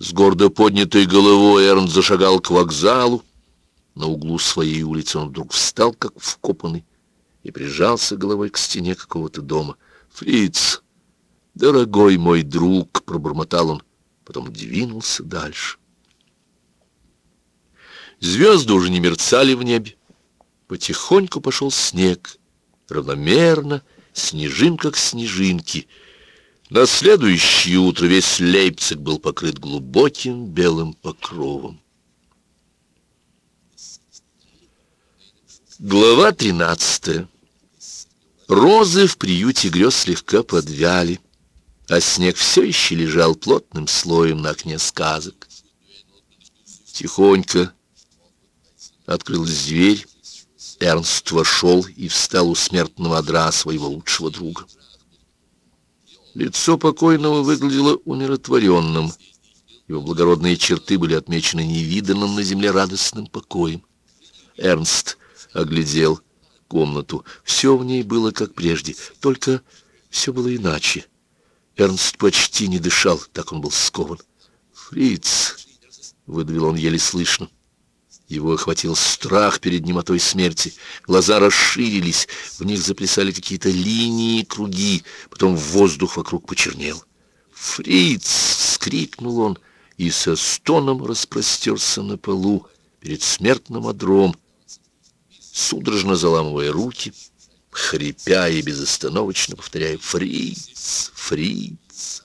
С гордо поднятой головой Эрнст зашагал к вокзалу. На углу своей улицы он вдруг встал, как вкопанный, и прижался головой к стене какого-то дома. «Фриц, дорогой мой друг!» — пробормотал он, потом двинулся дальше. Звезды уже не мерцали в небе. Потихоньку пошел снег, равномерно, снежинка к снежинке. На следующее утро весь Лейпциг был покрыт глубоким белым покровом. Глава 13. Розы в приюте грез слегка подвяли, а снег все еще лежал плотным слоем на окне сказок. Тихонько открылась дверь, Эрнст вошел и встал у смертного одра своего лучшего друга. Лицо покойного выглядело умиротворенным, его благородные черты были отмечены невиданным на земле радостным покоем. Эрнст оглядел комнату. Все в ней было как прежде, только все было иначе. Эрнст почти не дышал, так он был скован. «Фриц!» — выдавил он еле слышно. Его охватил страх перед немотой смерти. Глаза расширились, в них заплясали какие-то линии круги, потом воздух вокруг почернел. «Фриц!» — скрикнул он и со стоном распростерся на полу перед смертным одром, судорожно заламывая руки, хрипя и безостановочно повторяя «Фриц! Фриц!».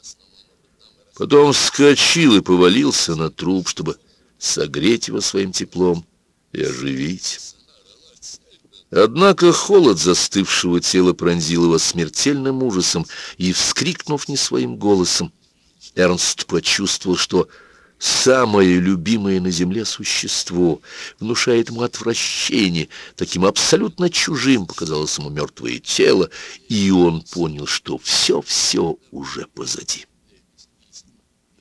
Потом вскочил и повалился на труп, чтобы согреть его своим теплом и оживить. Однако холод застывшего тела пронзил его смертельным ужасом, и, вскрикнув не своим голосом, Эрнст почувствовал, что самое любимое на земле существо внушает ему отвращение, таким абсолютно чужим показалось ему мертвое тело, и он понял, что все-все уже позади.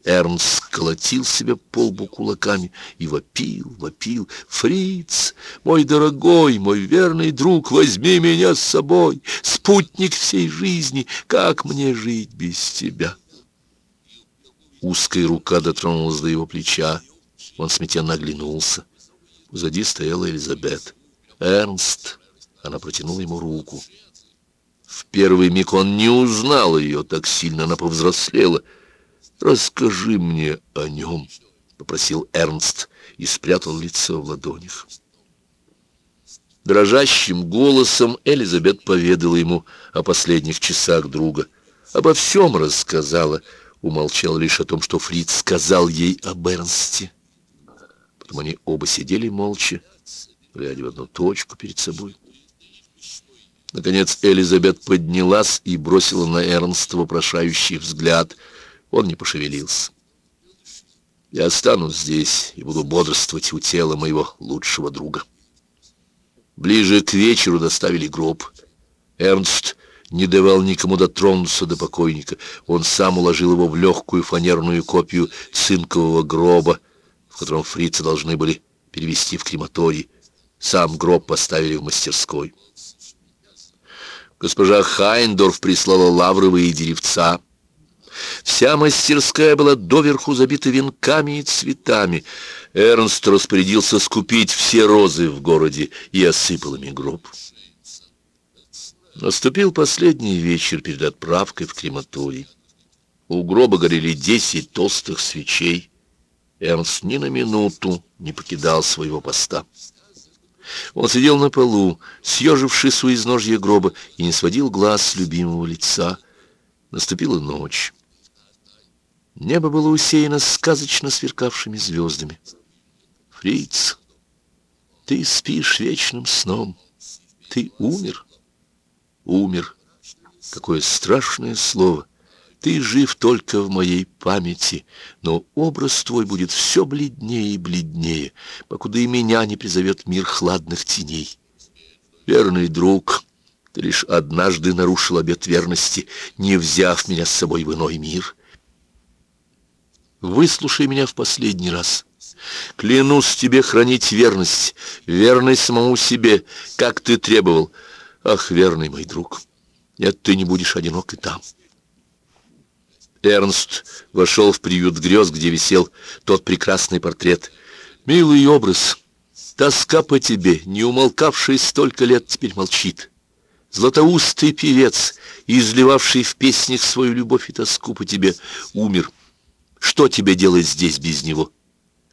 Эрнст колотил себе по лбу кулаками и вопил, вопил. «Фриц, мой дорогой, мой верный друг, возьми меня с собой, спутник всей жизни, как мне жить без тебя?» Узкая рука дотронулась до его плеча. Он смятенно оглянулся. Позади стояла Элизабет. «Эрнст!» Она протянула ему руку. В первый миг он не узнал ее, так сильно она повзрослела. «Расскажи мне о нем», — попросил Эрнст и спрятал лицо в ладонях. Дрожащим голосом Элизабет поведала ему о последних часах друга. Обо всем рассказала, — умолчал лишь о том, что Фриц сказал ей о Бернсте. Потом они оба сидели молча, глядя в одну точку перед собой. Наконец Элизабет поднялась и бросила на Эрнста вопрошающий взгляд. Он не пошевелился. «Я останусь здесь и буду бодрствовать у тела моего лучшего друга». Ближе к вечеру доставили гроб. Эрнст не давал никому дотронуться до покойника. Он сам уложил его в легкую фанерную копию цинкового гроба, в котором фрицы должны были перевести в крематорий. Сам гроб поставили в мастерской. Госпожа Хайндорф прислала лавровые деревца. Вся мастерская была доверху забита венками и цветами. Эрнст распорядился скупить все розы в городе и осыпал ими гроб. Наступил последний вечер перед отправкой в крематорий. У гроба горели десять толстых свечей. Эрнст ни на минуту не покидал своего поста. Он сидел на полу, съежившись у изножья гроба, и не сводил глаз с любимого лица. Наступила ночь. Небо было усеяно сказочно сверкавшими звездами. «Фриц, ты спишь вечным сном. Ты умер» умер. Какое страшное слово! Ты жив только в моей памяти, но образ твой будет все бледнее и бледнее, покуда и меня не призовет мир хладных теней. Верный друг, ты лишь однажды нарушил обет верности, не взяв меня с собой в иной мир. Выслушай меня в последний раз. Клянусь тебе хранить верность, верность самому себе, как ты требовал, — Ах, верный мой друг, нет, ты не будешь одинок и там. Эрнст вошел в приют грез, где висел тот прекрасный портрет. «Милый образ, тоска по тебе, не умолкавший столько лет, теперь молчит. Златоустый певец, изливавший в песнях свою любовь и тоску по тебе, умер. Что тебе делать здесь без него?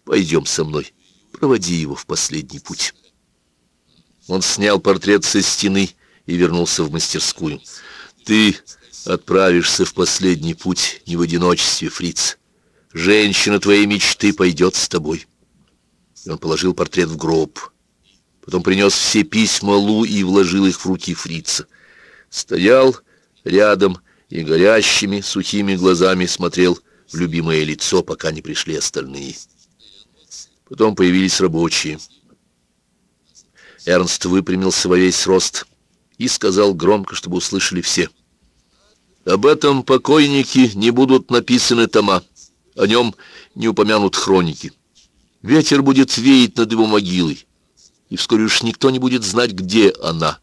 Пойдем со мной, проводи его в последний путь». Он снял портрет со стены и вернулся в мастерскую. «Ты отправишься в последний путь не в одиночестве, фриц. Женщина твоей мечты пойдет с тобой». И он положил портрет в гроб. Потом принес все письма Лу и вложил их в руки фрица. Стоял рядом и горящими сухими глазами смотрел в любимое лицо, пока не пришли остальные. Потом появились рабочие. Эрнст выпрямился во весь рост и сказал громко, чтобы услышали все. «Об этом покойнике не будут написаны тома, о нем не упомянут хроники. Ветер будет веять над его могилой, и вскоре уж никто не будет знать, где она.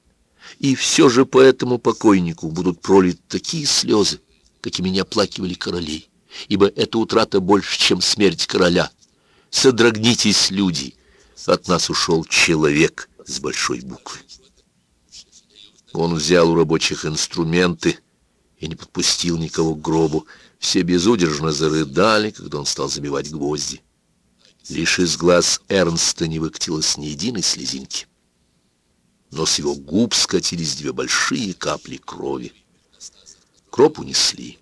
И все же по этому покойнику будут пролиты такие слезы, какими не оплакивали королей, ибо эта утрата больше, чем смерть короля. Содрогнитесь, люди, от нас ушел человек» с большой буквы. Он взял у рабочих инструменты и не подпустил никого к гробу. Все безудержно зарыдали, когда он стал забивать гвозди. Лишь из глаз Эрнста не выкатилось ни единой слезинки. Но с его губ скатились две большие капли крови. Кроп унесли.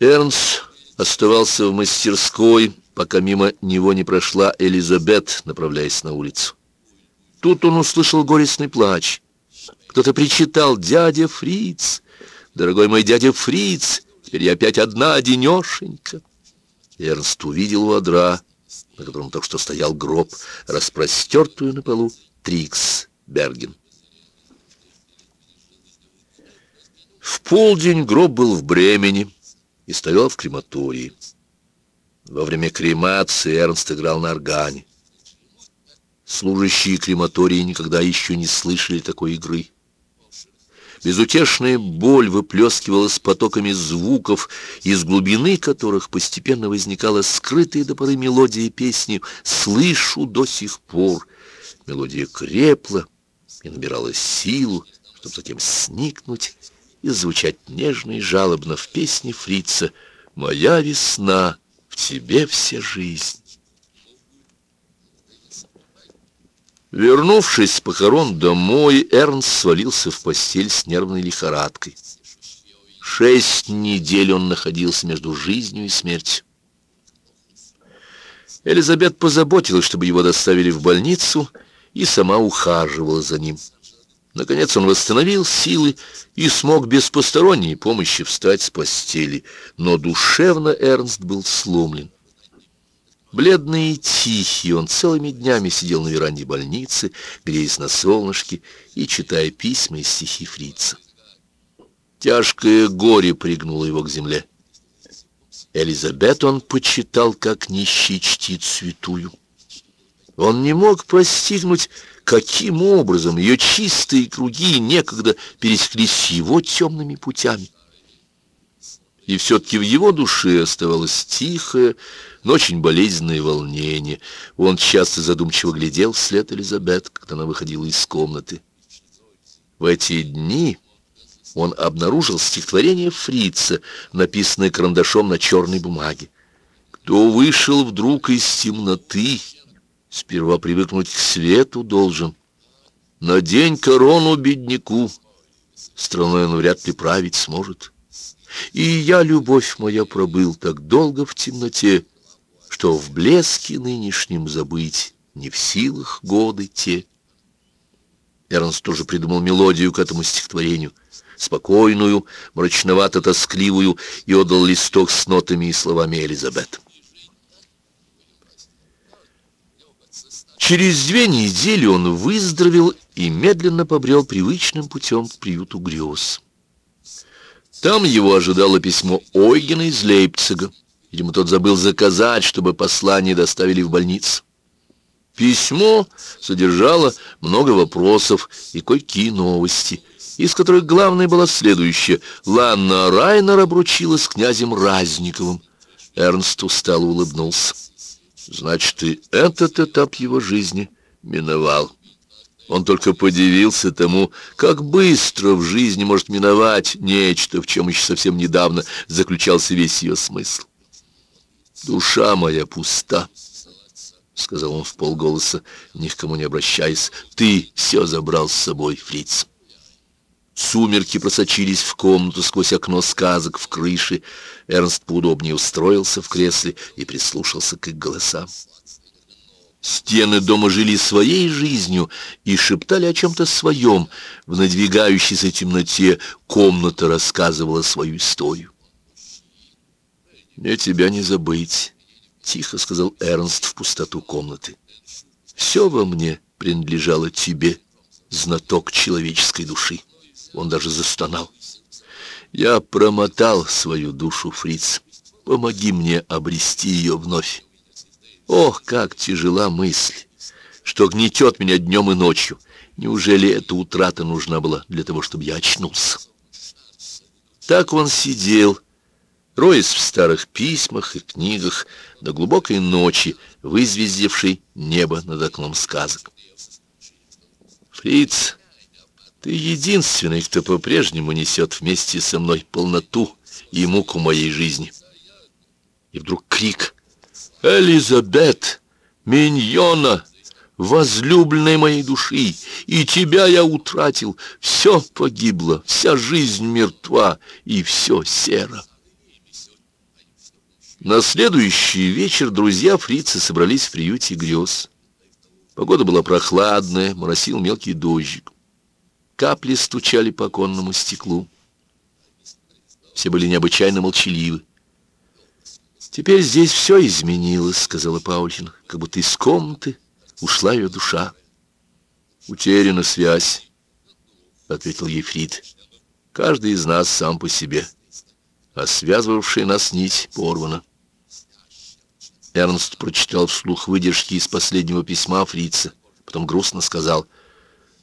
Эрнст оставался в мастерской, пока мимо него не прошла Элизабет, направляясь на улицу. Тут он услышал горестный плач. Кто-то причитал «Дядя Фриц! Дорогой мой дядя Фриц! Теперь я опять одна, одинешенька!» Эрнст увидел у одра, на котором только что стоял гроб, распростертую на полу Трикс Берген. В полдень гроб был в Бремени и стоял в крематории. Во время кремации Эрнст играл на органе. Служащие крематории никогда еще не слышали такой игры. Безутешная боль выплескивалась потоками звуков, из глубины которых постепенно возникала скрытая до поры мелодия песни «Слышу до сих пор». Мелодия крепла и набирала силу, чтобы затем сникнуть и звучать нежно и жалобно в песне фрица «Моя весна» в тебе вся жизнь. Вернувшись с похорон домой, Эрнст свалился в постель с нервной лихорадкой. Шесть недель он находился между жизнью и смертью. Элизабет позаботилась, чтобы его доставили в больницу, и сама ухаживала за ним. Наконец он восстановил силы и смог без посторонней помощи встать с постели, но душевно Эрнст был сломлен. Бледный и тихий, он целыми днями сидел на веранде больницы, греясь на солнышке и читая письма и стихи фрица. Тяжкое горе пригнуло его к земле. Элизабет он почитал, как нищий чтит святую. Он не мог постигнуть каким образом ее чистые круги некогда пересеклись его темными путями. И все-таки в его душе оставалось тихое, но очень болезненное волнение. Он часто задумчиво глядел вслед Элизабет, когда она выходила из комнаты. В эти дни он обнаружил стихотворение Фрица, написанное карандашом на черной бумаге. «Кто вышел вдруг из темноты, Сперва привыкнуть к свету должен. Надень корону бедняку, страной он вряд ли править сможет. И я, любовь моя, пробыл так долго в темноте, что в блеске нынешнем забыть не в силах годы те. Эрнст тоже придумал мелодию к этому стихотворению, спокойную, мрачновато-тоскливую, и отдал листок с нотами и словами Элизабет. Через две недели он выздоровел и медленно побрел привычным путем к приюту грез. Там его ожидало письмо Ойгена из Лейпцига. Видимо, тот забыл заказать, чтобы послание доставили в больницу. Письмо содержало много вопросов и кое-какие новости. из которых главной была следующая. Ланна Райнер обручилась с князем Разниковым. Эрнст устало улыбнулся. Значит, и этот этап его жизни миновал. Он только подивился тому, как быстро в жизни может миновать нечто, в чем еще совсем недавно заключался весь ее смысл. «Душа моя пуста», — сказал он в полголоса, ни к кому не обращаясь. «Ты все забрал с собой, фриц». Сумерки просочились в комнату сквозь окно сказок в крыше. Эрнст поудобнее устроился в кресле и прислушался к их голосам. Стены дома жили своей жизнью и шептали о чем-то своем. В надвигающейся темноте комната рассказывала свою историю. «Мне тебя не забыть», — тихо сказал Эрнст в пустоту комнаты. «Все во мне принадлежало тебе, знаток человеческой души». Он даже застонал. «Я промотал свою душу, фриц. Помоги мне обрести ее вновь». Ох, как тяжела мысль, что гнетет меня днем и ночью. Неужели эта утрата нужна была для того, чтобы я очнулся? Так он сидел, роясь в старых письмах и книгах до глубокой ночи, вызвездившей небо над окном сказок. Фриц, ты единственный, кто по-прежнему несет вместе со мной полноту и муку моей жизни. И вдруг крик — Элизабет, миньона, возлюбленная моей души, и тебя я утратил. Все погибло, вся жизнь мертва, и все серо. На следующий вечер друзья фрицы собрались в приюте грез. Погода была прохладная, моросил мелкий дождик. Капли стучали по оконному стеклу. Все были необычайно молчаливы. «Теперь здесь все изменилось», — сказала Паулькина, — «как будто из комнаты ушла ее душа». «Утеряна связь», — ответил Ефрит. «Каждый из нас сам по себе, а связывавшая нас нить порвана». Эрнст прочитал вслух выдержки из последнего письма фрица, потом грустно сказал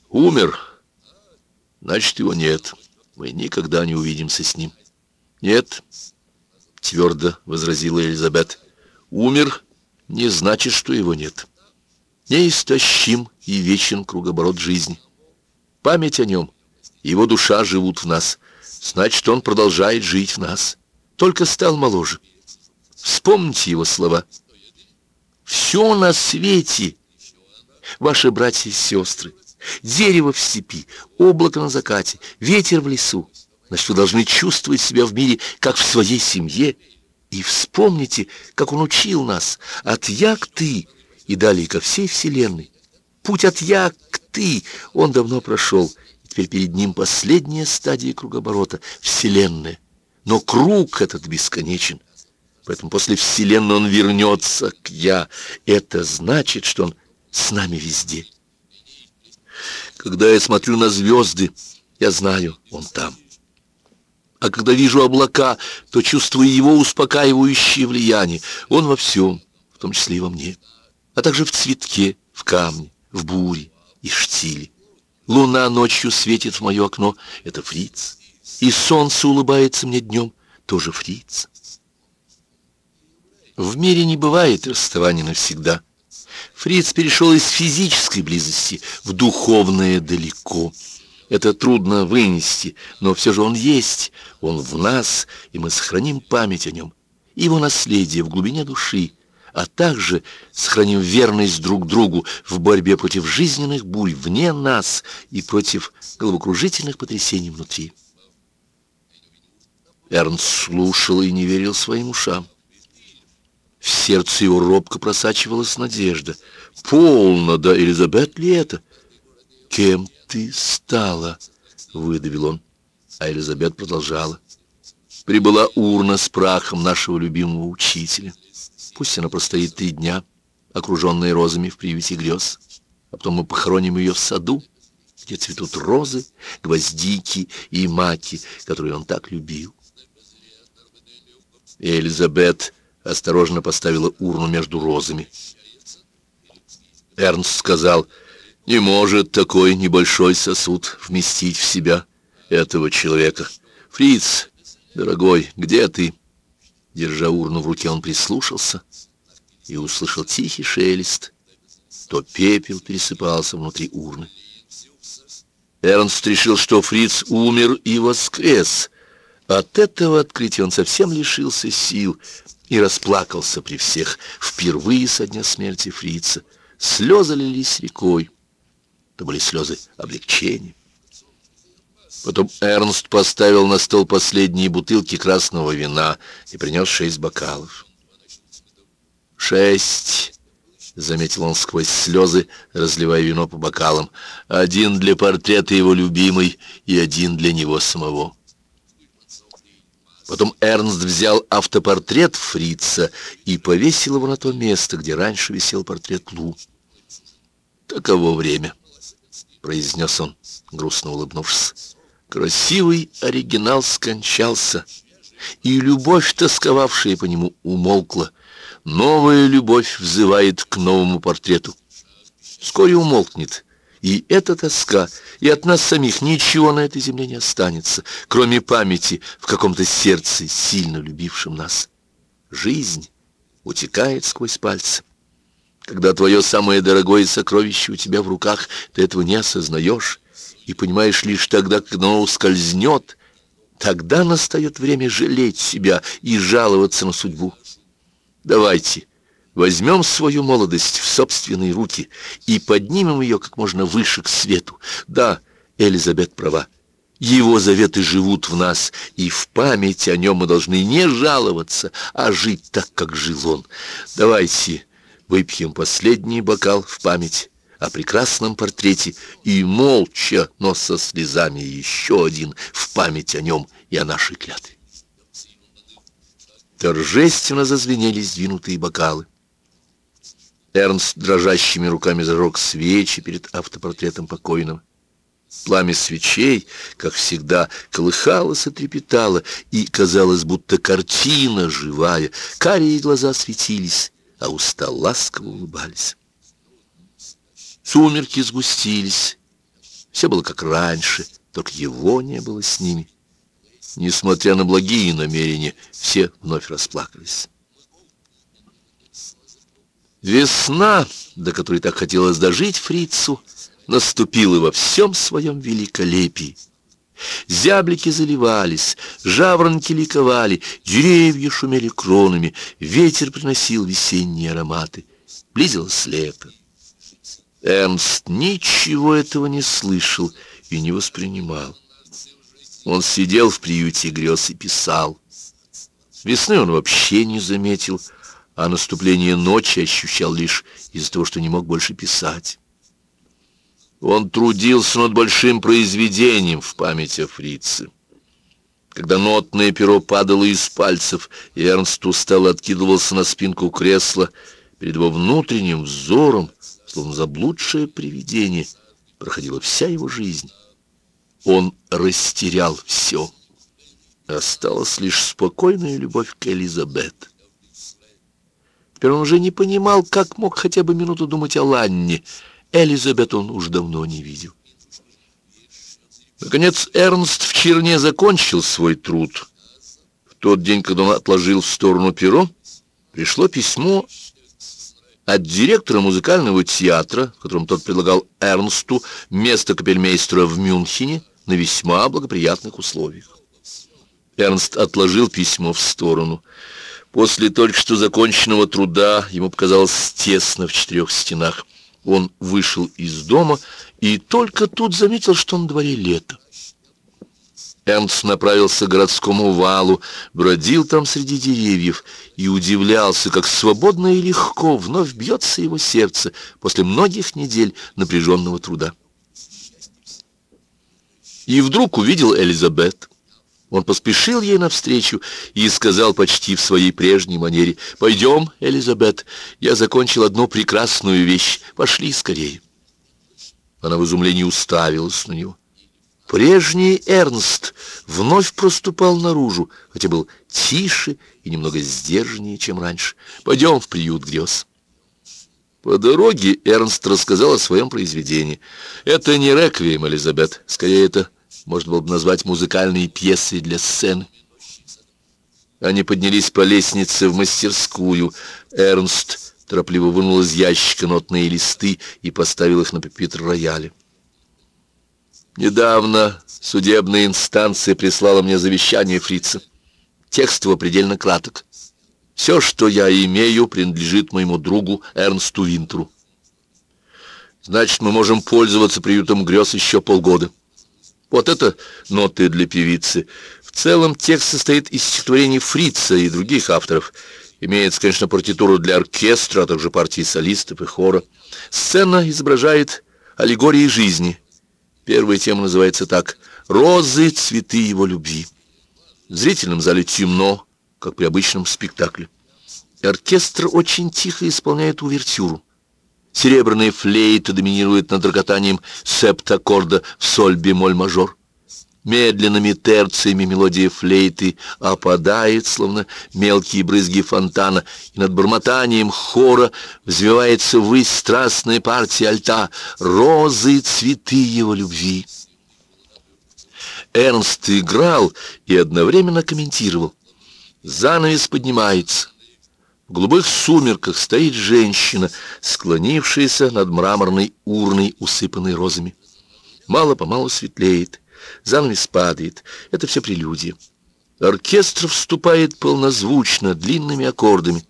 «Умер, значит, его нет, мы никогда не увидимся с ним». «Нет», — твердо возразила Элизабет. «Умер не значит, что его нет. Неистощим и вечен кругоборот жизни. Память о нем, его душа живут в нас. Значит, он продолжает жить в нас. Только стал моложе. Вспомните его слова. «Все на свете, ваши братья и сестры, дерево в степи, облако на закате, ветер в лесу, Значит, вы должны чувствовать себя в мире, как в своей семье. И вспомните, как он учил нас от «я» к «ты» и далее ко всей Вселенной. Путь от «я» к «ты» он давно прошел. И теперь перед ним последняя стадия кругоборота — Вселенная. Но круг этот бесконечен. Поэтому после Вселенной он вернется к «я». Это значит, что он с нами везде. Когда я смотрю на звезды, я знаю, он там а когда вижу облака, то чувствую его успокаивающее влияние. Он во всем, в том числе и во мне, а также в цветке, в камне, в буре и штиле. Луна ночью светит в мое окно, это фриц. И солнце улыбается мне днем, тоже фриц. В мире не бывает расставания навсегда. Фриц перешел из физической близости в духовное далеко — это трудно вынести, но все же он есть, он в нас, и мы сохраним память о нем, его наследие в глубине души, а также сохраним верность друг другу в борьбе против жизненных бурь вне нас и против головокружительных потрясений внутри. Эрнст слушал и не верил своим ушам. В сердце его робко просачивалась надежда. Полно, да, Элизабет ли это? Кем ты стала?» — выдавил он. А Элизабет продолжала. «Прибыла урна с прахом нашего любимого учителя. Пусть она простоит три дня, окруженная розами в приюте грез, а потом мы похороним ее в саду, где цветут розы, гвоздики и маки, которые он так любил». И Элизабет осторожно поставила урну между розами. Эрнст сказал... Не может такой небольшой сосуд вместить в себя этого человека. «Фриц, дорогой, где ты?» Держа урну в руке, он прислушался и услышал тихий шелест. То пепел пересыпался внутри урны. Эрнст решил, что Фриц умер и воскрес. От этого открытия он совсем лишился сил и расплакался при всех, впервые со дня смерти Фрица. Слезы лились рекой. Это были слезы облегчения. Потом Эрнст поставил на стол последние бутылки красного вина и принес шесть бокалов. «Шесть!» — заметил он сквозь слезы, разливая вино по бокалам. «Один для портрета его любимой и один для него самого». Потом Эрнст взял автопортрет Фрица и повесил его на то место, где раньше висел портрет Лу. «Таково время», — произнес он, грустно улыбнувшись. Красивый оригинал скончался, и любовь, тосковавшая по нему, умолкла. Новая любовь взывает к новому портрету. Вскоре умолкнет, и эта тоска, и от нас самих ничего на этой земле не останется, кроме памяти в каком-то сердце, сильно любившем нас. Жизнь утекает сквозь пальцы. Когда твое самое дорогое сокровище у тебя в руках, ты этого не осознаешь, и понимаешь лишь тогда, когда оно ускользнет, тогда настает время жалеть себя и жаловаться на судьбу. Давайте возьмем свою молодость в собственные руки и поднимем ее как можно выше к свету. Да, Элизабет права. Его заветы живут в нас, и в память о нем мы должны не жаловаться, а жить так, как жил он. Давайте выпьем последний бокал в память о прекрасном портрете и молча, но со слезами еще один в память о нем и о нашей клятве. Торжественно зазвенели сдвинутые бокалы. Эрнст дрожащими руками зажег свечи перед автопортретом покойного. Пламя свечей, как всегда, колыхалось и трепетало, и казалось, будто картина живая. Карие глаза светились, а уста ласково улыбались. Сумерки сгустились. Все было как раньше, только его не было с ними. Несмотря на благие намерения, все вновь расплакались. Весна, до которой так хотелось дожить фрицу, наступила во всем своем великолепии. Зяблики заливались, жаворонки ликовали, деревья шумели кронами, ветер приносил весенние ароматы. Близилось лето. Эрнст ничего этого не слышал и не воспринимал. Он сидел в приюте грез и писал. Весны он вообще не заметил, а наступление ночи ощущал лишь из-за того, что не мог больше писать. Он трудился над большим произведением в память о фрице. Когда нотное перо падало из пальцев, и Эрнст устало откидывался на спинку кресла, перед его внутренним взором словно заблудшее привидение, проходила вся его жизнь. Он растерял все. Осталась лишь спокойная любовь к Элизабет. Теперь он уже не понимал, как мог хотя бы минуту думать о Ланне. Элизабет он уж давно не видел. Наконец Эрнст в Черне закончил свой труд. В тот день, когда он отложил в сторону перо, пришло письмо от директора музыкального театра, в тот предлагал Эрнсту место капельмейстера в Мюнхене на весьма благоприятных условиях. Эрнст отложил письмо в сторону. После только что законченного труда ему показалось тесно в четырех стенах. Он вышел из дома и только тут заметил, что на дворе лето. Эрнст направился к городскому валу, бродил там среди деревьев и удивлялся, как свободно и легко вновь бьется его сердце после многих недель напряженного труда. И вдруг увидел Элизабет. Он поспешил ей навстречу и сказал почти в своей прежней манере, «Пойдем, Элизабет, я закончил одну прекрасную вещь, пошли скорее». Она в изумлении уставилась на него. Прежний Эрнст вновь проступал наружу, хотя был тише и немного сдержаннее, чем раньше. «Пойдем в приют грез». По дороге Эрнст рассказал о своем произведении. «Это не реквием, Элизабет, скорее это можно было бы назвать музыкальной пьесой для сцены. Они поднялись по лестнице в мастерскую. Эрнст торопливо вынул из ящика нотные листы и поставил их на пепитр рояля. Недавно судебная инстанция прислала мне завещание фрица. Текст его предельно краток. Все, что я имею, принадлежит моему другу Эрнсту Винтеру. Значит, мы можем пользоваться приютом грез еще полгода. Вот это ноты для певицы. В целом текст состоит из стихотворений Фрица и других авторов. Имеется, конечно, партитуру для оркестра, а также партии солистов и хора. Сцена изображает аллегории жизни. Первая тема называется так «Розы, цветы его любви». В зрительном зале темно, как при обычном спектакле. Оркестр очень тихо исполняет увертюру. Серебряная флейта доминирует над рокотанием септаккорда в соль-бемоль-мажор. Медленными терциями мелодия флейты опадает, словно мелкие брызги фонтана, и над бормотанием хора взвивается ввысь страстная партия альта «Розы, цветы его любви». Эрнст играл и одновременно комментировал. Занавес поднимается. В голубых сумерках стоит женщина, склонившаяся над мраморной урной, усыпанной розами. Мало-помалу светлеет, занавес падает. Это все прелюдия. Оркестр вступает полнозвучно, длинными аккордами.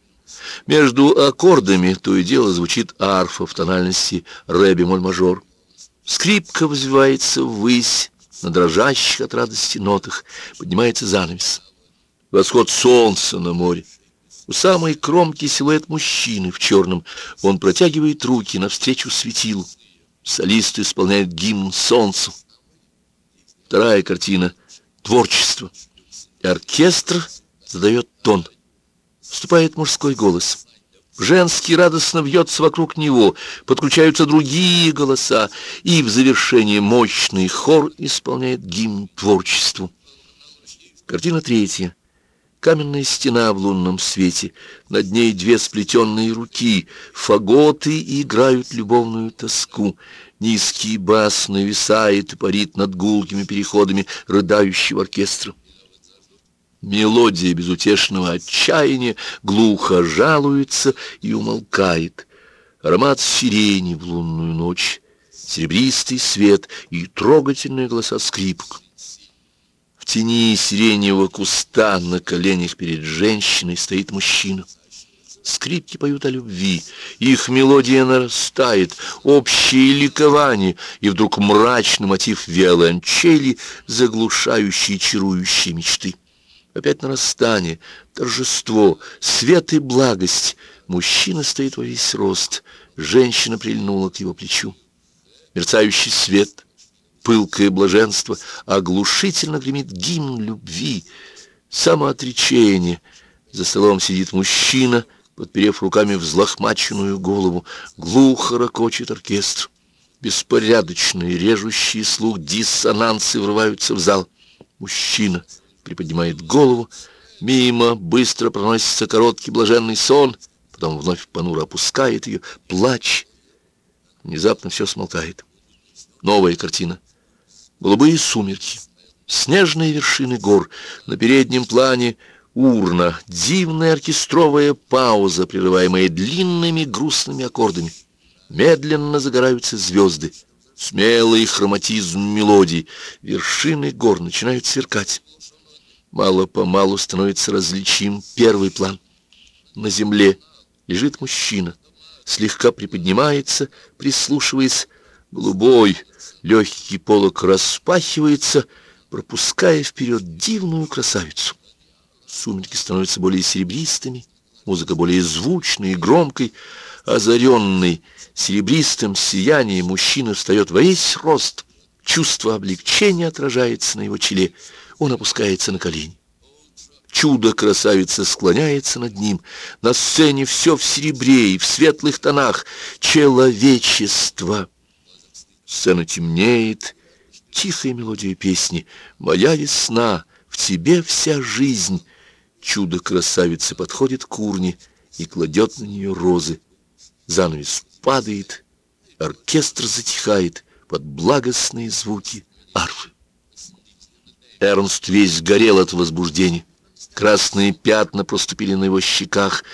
Между аккордами то и дело звучит арфа в тональности ре бемоль-мажор. Скрипка взвивается ввысь, на дрожащих от радости нотах поднимается занавес. Восход солнца на море. У самой кромки силуэт мужчины в черном. Он протягивает руки навстречу светилу. Солист исполняет гимн солнцу. Вторая картина — творчество. И оркестр задает тон. Вступает мужской голос. Женский радостно вьется вокруг него, подключаются другие голоса, и в завершение мощный хор исполняет гимн творчеству. Картина третья. Каменная стена в лунном свете, над ней две сплетенные руки, фаготы играют любовную тоску. Низкий бас нависает и парит над гулкими переходами рыдающего оркестра. Мелодия безутешного отчаяния глухо жалуется и умолкает. Аромат сирени в лунную ночь, серебристый свет и трогательные голоса скрипок тени сиреневого куста на коленях перед женщиной стоит мужчина. Скрипки поют о любви, их мелодия нарастает, общее ликование, и вдруг мрачный мотив виолончели, заглушающий чарующие мечты. Опять нарастание, торжество, свет и благость. Мужчина стоит во весь рост, женщина прильнула к его плечу. Мерцающий свет — пылкое блаженство, оглушительно гремит гимн любви, самоотречение. За столом сидит мужчина, подперев руками взлохмаченную голову, глухо ракочет оркестр. Беспорядочные, режущие слух диссонансы врываются в зал. Мужчина приподнимает голову, мимо быстро проносится короткий блаженный сон, потом вновь понуро опускает ее, плач. Внезапно все смолкает. Новая картина. Голубые сумерки, снежные вершины гор, на переднем плане урна, дивная оркестровая пауза, прерываемая длинными грустными аккордами. Медленно загораются звезды, смелый хроматизм мелодий, вершины гор начинают сверкать. Мало-помалу становится различим первый план. На земле лежит мужчина, слегка приподнимается, прислушиваясь, голубой, Легкий полог распахивается, пропуская вперед дивную красавицу. Сумерки становятся более серебристыми, музыка более звучной и громкой. Озаренный серебристым сиянием мужчина встает во весь рост. Чувство облегчения отражается на его челе. Он опускается на колени. Чудо-красавица склоняется над ним. На сцене все в серебре и в светлых тонах. Человечество. Сцена темнеет, тихая мелодия песни. «Моя весна, в тебе вся жизнь». Чудо красавицы подходит к урне и кладет на нее розы. Занавес падает, оркестр затихает под благостные звуки арфы. Эрнст весь горел от возбуждения. Красные пятна проступили на его щеках.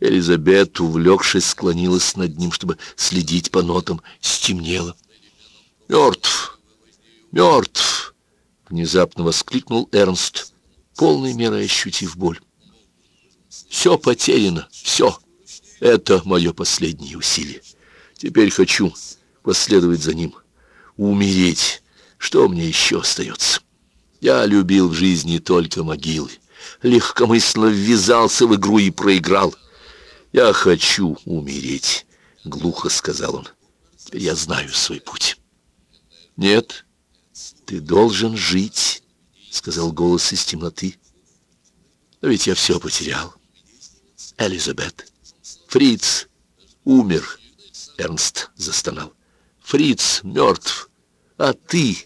Элизабет, увлекшись, склонилась над ним, чтобы следить по нотам, стемнело. «Мертв! Мертв!» — внезапно воскликнул Эрнст, полной мерой ощутив боль. «Все потеряно, все. Это мое последнее усилие. Теперь хочу последовать за ним, умереть. Что мне еще остается? Я любил в жизни только могилы легкомысленно ввязался в игру и проиграл. «Я хочу умереть», — глухо сказал он. «Теперь я знаю свой путь». «Нет, ты должен жить», — сказал голос из темноты. «Но ведь я все потерял. Элизабет, Фриц умер», — Эрнст застонал. «Фриц мертв, а ты,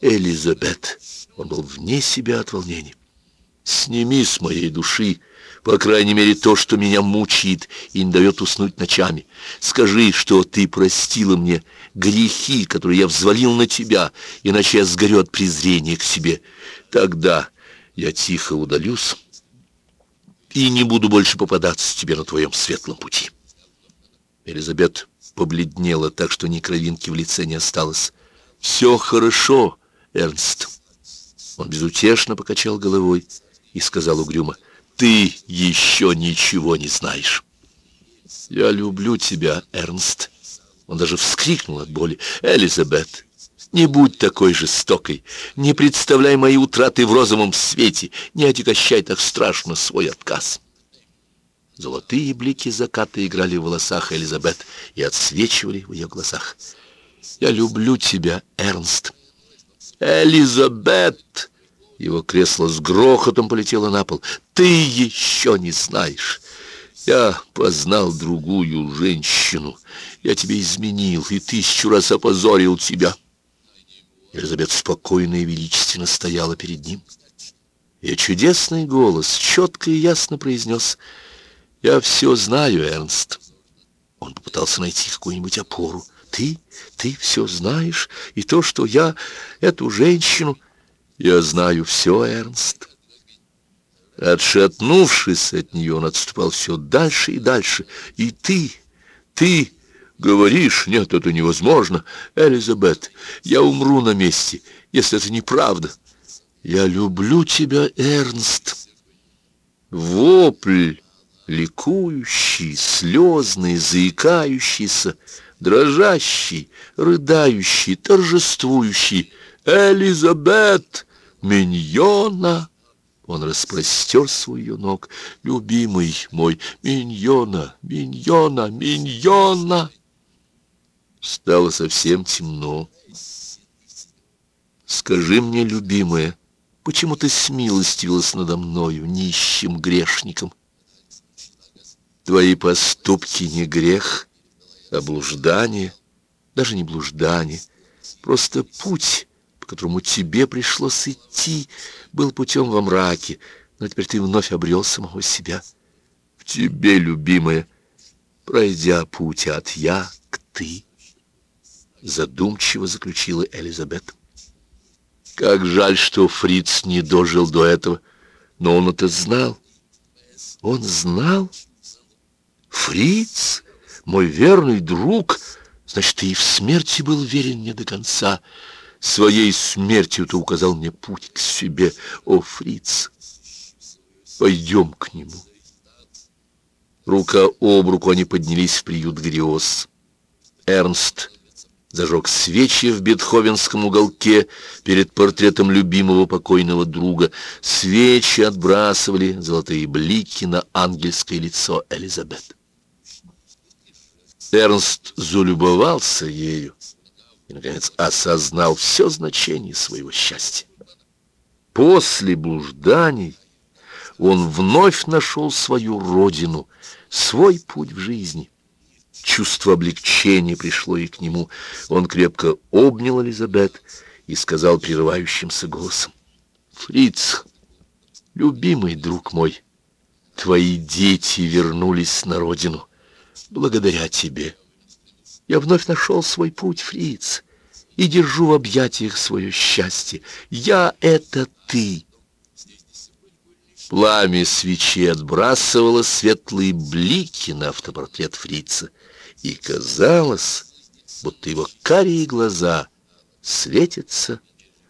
Элизабет...» Он был вне себя от волнения. Сними с моей души, по крайней мере, то, что меня мучает и не дает уснуть ночами. Скажи, что ты простила мне грехи, которые я взвалил на тебя, иначе я сгорю от презрения к себе. Тогда я тихо удалюсь и не буду больше попадаться тебе на твоем светлом пути. Элизабет побледнела так, что ни кровинки в лице не осталось. «Все хорошо, Эрнст». Он безутешно покачал головой и сказал угрюмо, «Ты еще ничего не знаешь». «Я люблю тебя, Эрнст». Он даже вскрикнул от боли. «Элизабет, не будь такой жестокой, не представляй мои утраты в розовом свете, не отягощай так страшно свой отказ». Золотые блики заката играли в волосах Элизабет и отсвечивали в ее глазах. «Я люблю тебя, Эрнст». «Элизабет!» Его кресло с грохотом полетело на пол. «Ты еще не знаешь. Я познал другую женщину. Я тебе изменил и тысячу раз опозорил тебя». Елизабет спокойно и величественно стояла перед ним. И чудесный голос четко и ясно произнес «Я все знаю, Эрнст». Он попытался найти какую-нибудь опору. «Ты, ты все знаешь, и то, что я эту женщину...» Я знаю все, Эрнст. Отшатнувшись от нее, он отступал все дальше и дальше. И ты, ты говоришь, нет, это невозможно. Элизабет, я умру на месте, если это неправда. Я люблю тебя, Эрнст. Вопль, ликующий, слезный, заикающийся, дрожащий, рыдающий, торжествующий — «Элизабет! Миньона!» Он распростер свою ног. «Любимый мой, миньона, миньона, миньона!» Стало совсем темно. «Скажи мне, любимая, почему ты смилостивилась надо мною, нищим грешником?» Твои поступки не грех, а блуждание, даже не блуждание, просто путь, по которому тебе пришлось идти, был путем во мраке, но теперь ты вновь обрел самого себя. В тебе, любимая, пройдя путь от «я» к «ты», задумчиво заключила Элизабет. Как жаль, что Фриц не дожил до этого, но он это знал. Он знал? Фриц, мой верный друг, значит, ты и в смерти был верен мне до конца. Своей смертью ты указал мне путь к себе, о, фриц. Пойдем к нему. Рука об руку они поднялись в приют грез. Эрнст зажег свечи в бетховенском уголке перед портретом любимого покойного друга. Свечи отбрасывали золотые блики на ангельское лицо Элизабет. Эрнст залюбовался ею наконец, осознал все значение своего счастья. После блужданий он вновь нашел свою родину, свой путь в жизни. Чувство облегчения пришло и к нему. Он крепко обнял Элизабет и сказал прерывающимся голосом. «Фриц, любимый друг мой, твои дети вернулись на родину благодаря тебе». Я вновь нашел свой путь, фриц. И держу в объятиях свое счастье. Я — это ты. Пламя свечи отбрасывало светлые блики на автопортрет фрица, и казалось, будто его карие глаза светятся,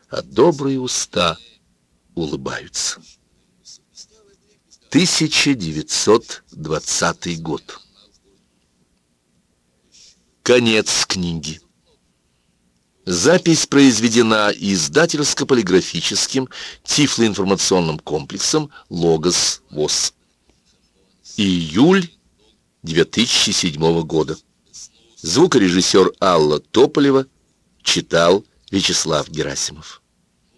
а добрые уста улыбаются. 1920 год. Конец книги. Запись произведена издательско-полиграфическим тифлоинформационным комплексом «Логос ВОЗ». Июль 2007 года. Звукорежиссер Алла Тополева читал Вячеслав Герасимов.